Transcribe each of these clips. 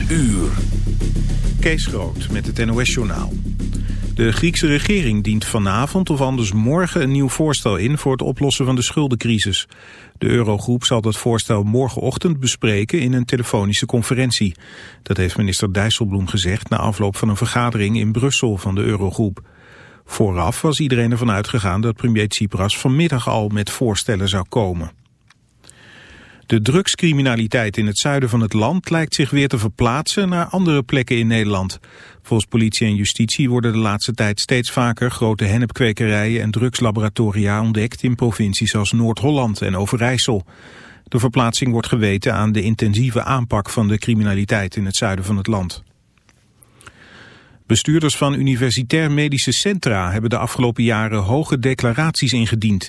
Uur. Kees Groot met het NOS-journaal. De Griekse regering dient vanavond of anders morgen een nieuw voorstel in voor het oplossen van de schuldencrisis. De Eurogroep zal dat voorstel morgenochtend bespreken in een telefonische conferentie. Dat heeft minister Dijsselbloem gezegd na afloop van een vergadering in Brussel van de Eurogroep. Vooraf was iedereen ervan uitgegaan dat premier Tsipras vanmiddag al met voorstellen zou komen. De drugscriminaliteit in het zuiden van het land lijkt zich weer te verplaatsen naar andere plekken in Nederland. Volgens politie en justitie worden de laatste tijd steeds vaker grote hennepkwekerijen en drugslaboratoria ontdekt in provincies als Noord-Holland en Overijssel. De verplaatsing wordt geweten aan de intensieve aanpak van de criminaliteit in het zuiden van het land. Bestuurders van universitair medische centra hebben de afgelopen jaren hoge declaraties ingediend.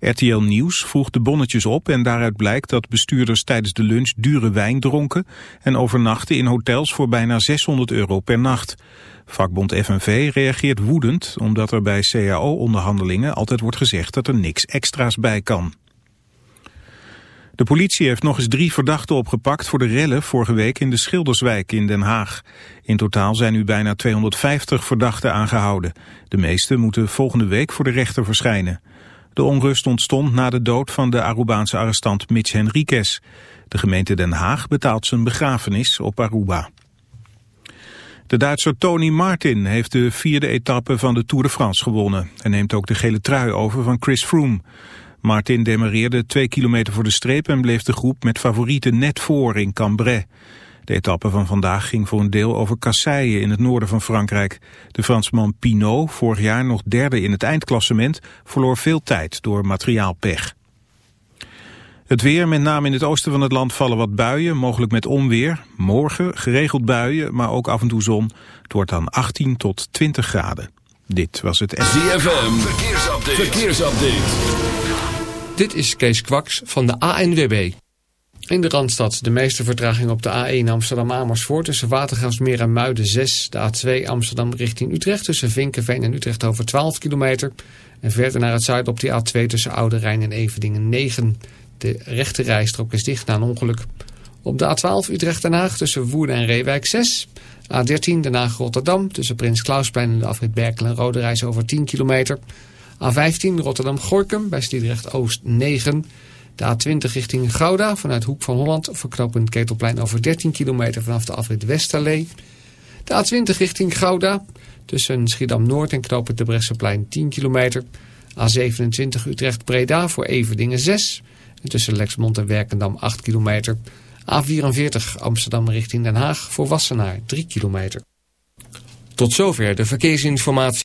RTL Nieuws vroeg de bonnetjes op en daaruit blijkt dat bestuurders tijdens de lunch dure wijn dronken en overnachten in hotels voor bijna 600 euro per nacht. Vakbond FNV reageert woedend omdat er bij CAO-onderhandelingen altijd wordt gezegd dat er niks extra's bij kan. De politie heeft nog eens drie verdachten opgepakt voor de rellen vorige week in de Schilderswijk in Den Haag. In totaal zijn nu bijna 250 verdachten aangehouden. De meeste moeten volgende week voor de rechter verschijnen. De onrust ontstond na de dood van de Arubaanse arrestant Mitch Henriquez. De gemeente Den Haag betaalt zijn begrafenis op Aruba. De Duitser Tony Martin heeft de vierde etappe van de Tour de France gewonnen. en neemt ook de gele trui over van Chris Froome. Martin demareerde twee kilometer voor de streep en bleef de groep met favorieten net voor in Cambrai. De etappe van vandaag ging voor een deel over Kasseien in het noorden van Frankrijk. De Fransman Pinot, vorig jaar nog derde in het eindklassement, verloor veel tijd door materiaalpech. Het weer, met name in het oosten van het land, vallen wat buien, mogelijk met onweer. Morgen geregeld buien, maar ook af en toe zon. Het wordt dan 18 tot 20 graden. Dit was het... ZFM, verkeersupdate. verkeersupdate. Dit is Kees Kwaks van de ANWB. In de Randstad de meeste vertraging op de A1 Amsterdam-Amersfoort tussen Watergraafsmeer en Muiden 6. De A2 Amsterdam richting Utrecht tussen Vinkenveen en Utrecht over 12 kilometer. En verder naar het zuiden op de A2 tussen Oude Rijn en Evedingen 9. De rechte rijstrook is dicht na een ongeluk. Op de A12 Utrecht-Den Haag tussen Woerden en Reewijk 6. A13 Den Haag-Rotterdam tussen Prins Klausplein en de afrit Berkel en Rode Reis over 10 kilometer. A15 Rotterdam-Gorkum bij Stiedrecht Oost 9. De A20 richting Gouda vanuit Hoek van Holland verknopend Ketelplein over 13 kilometer vanaf de afrit Westerlee. De A20 richting Gouda tussen Schiedam-Noord en knooppunt de Bresseplein 10 kilometer. A27 Utrecht-Breda voor Everdingen 6. En tussen Lexmond en Werkendam 8 kilometer. A44 Amsterdam richting Den Haag voor Wassenaar 3 kilometer. Tot zover de verkeersinformatie.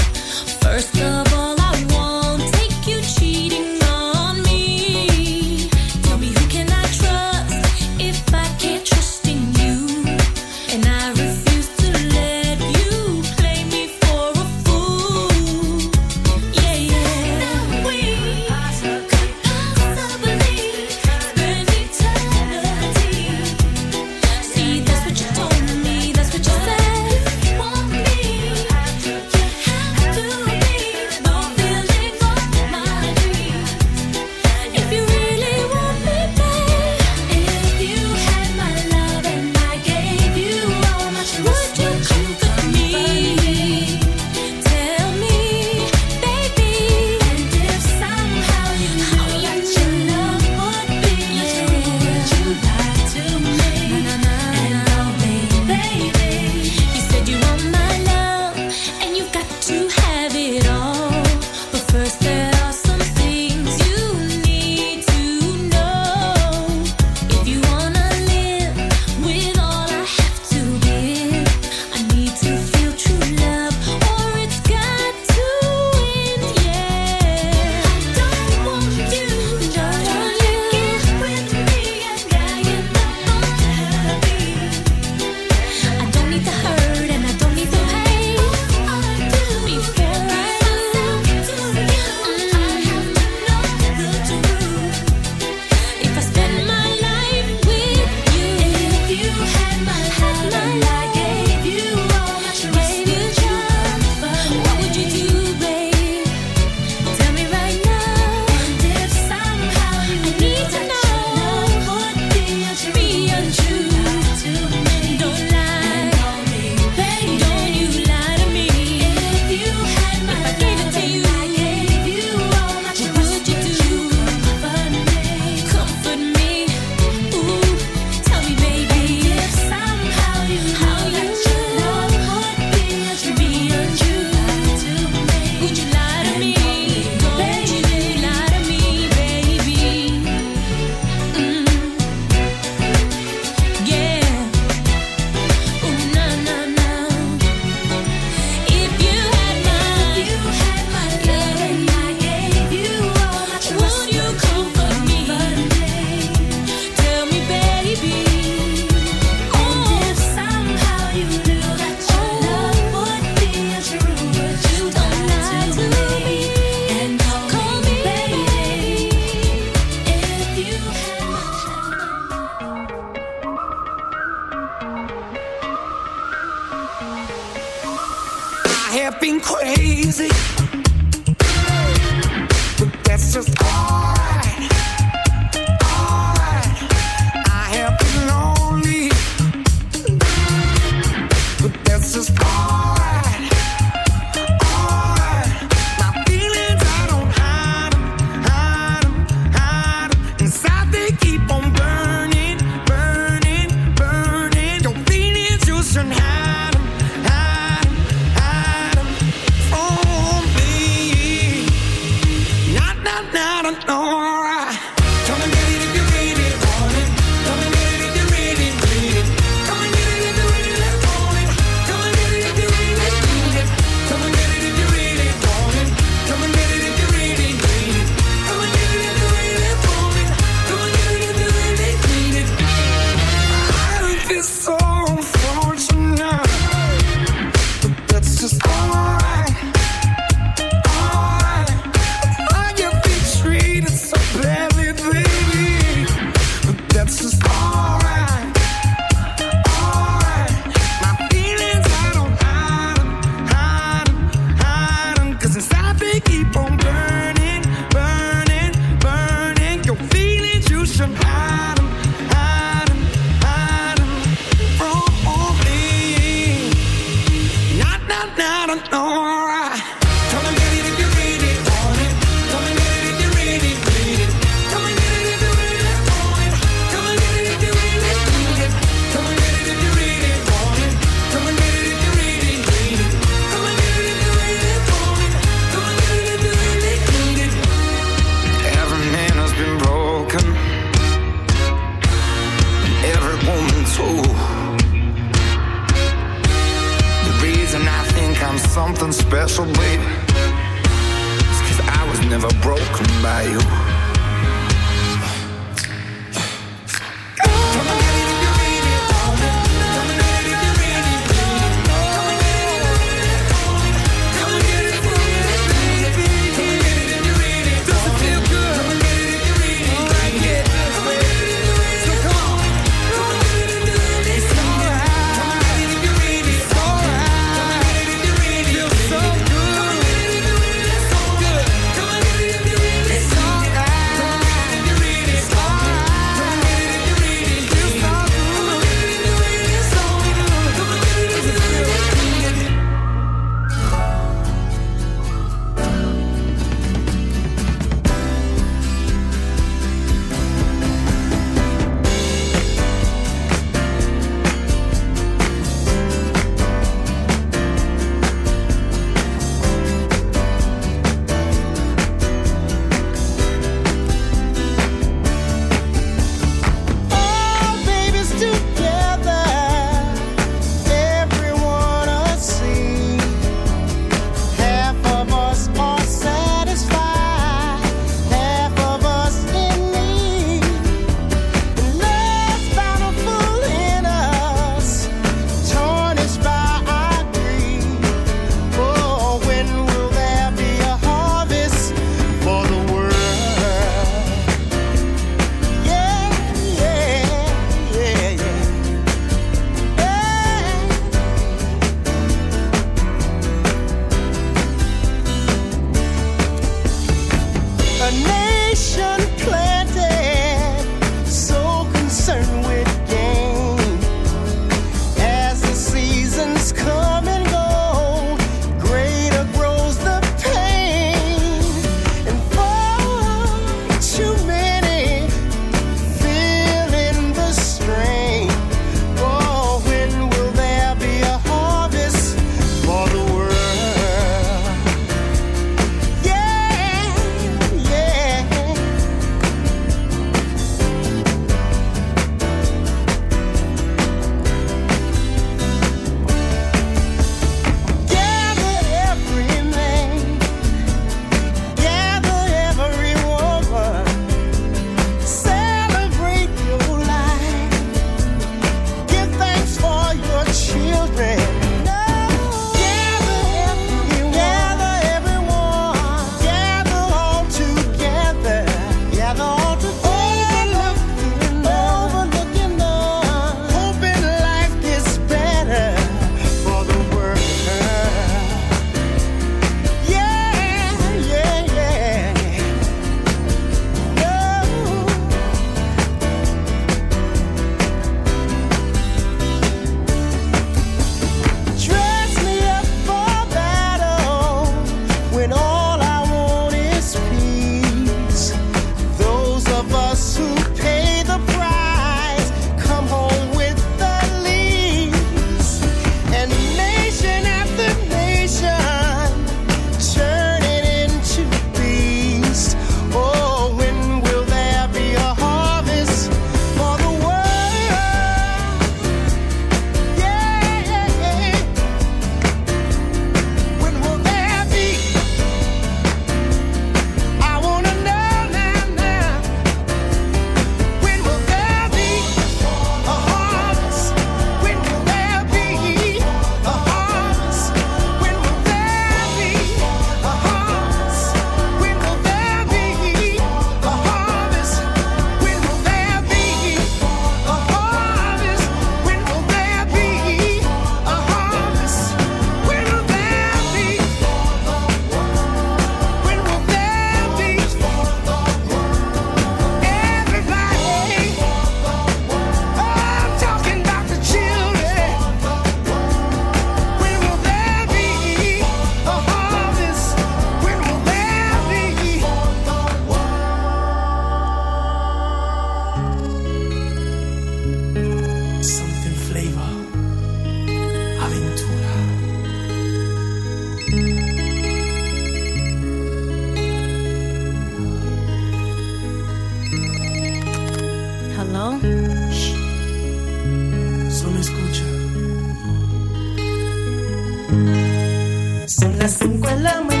Son las 5 de la mañana.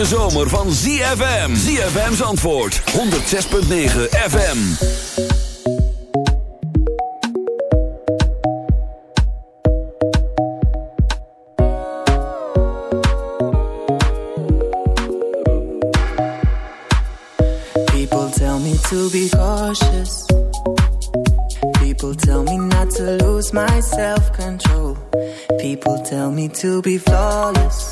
hete zomer van ZFM. ZFM's antwoord. 106.9 FM. People tell me to be cautious. People tell me not to lose my self-control. People tell me to be flawless.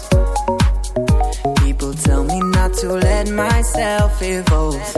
self-involved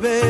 Tell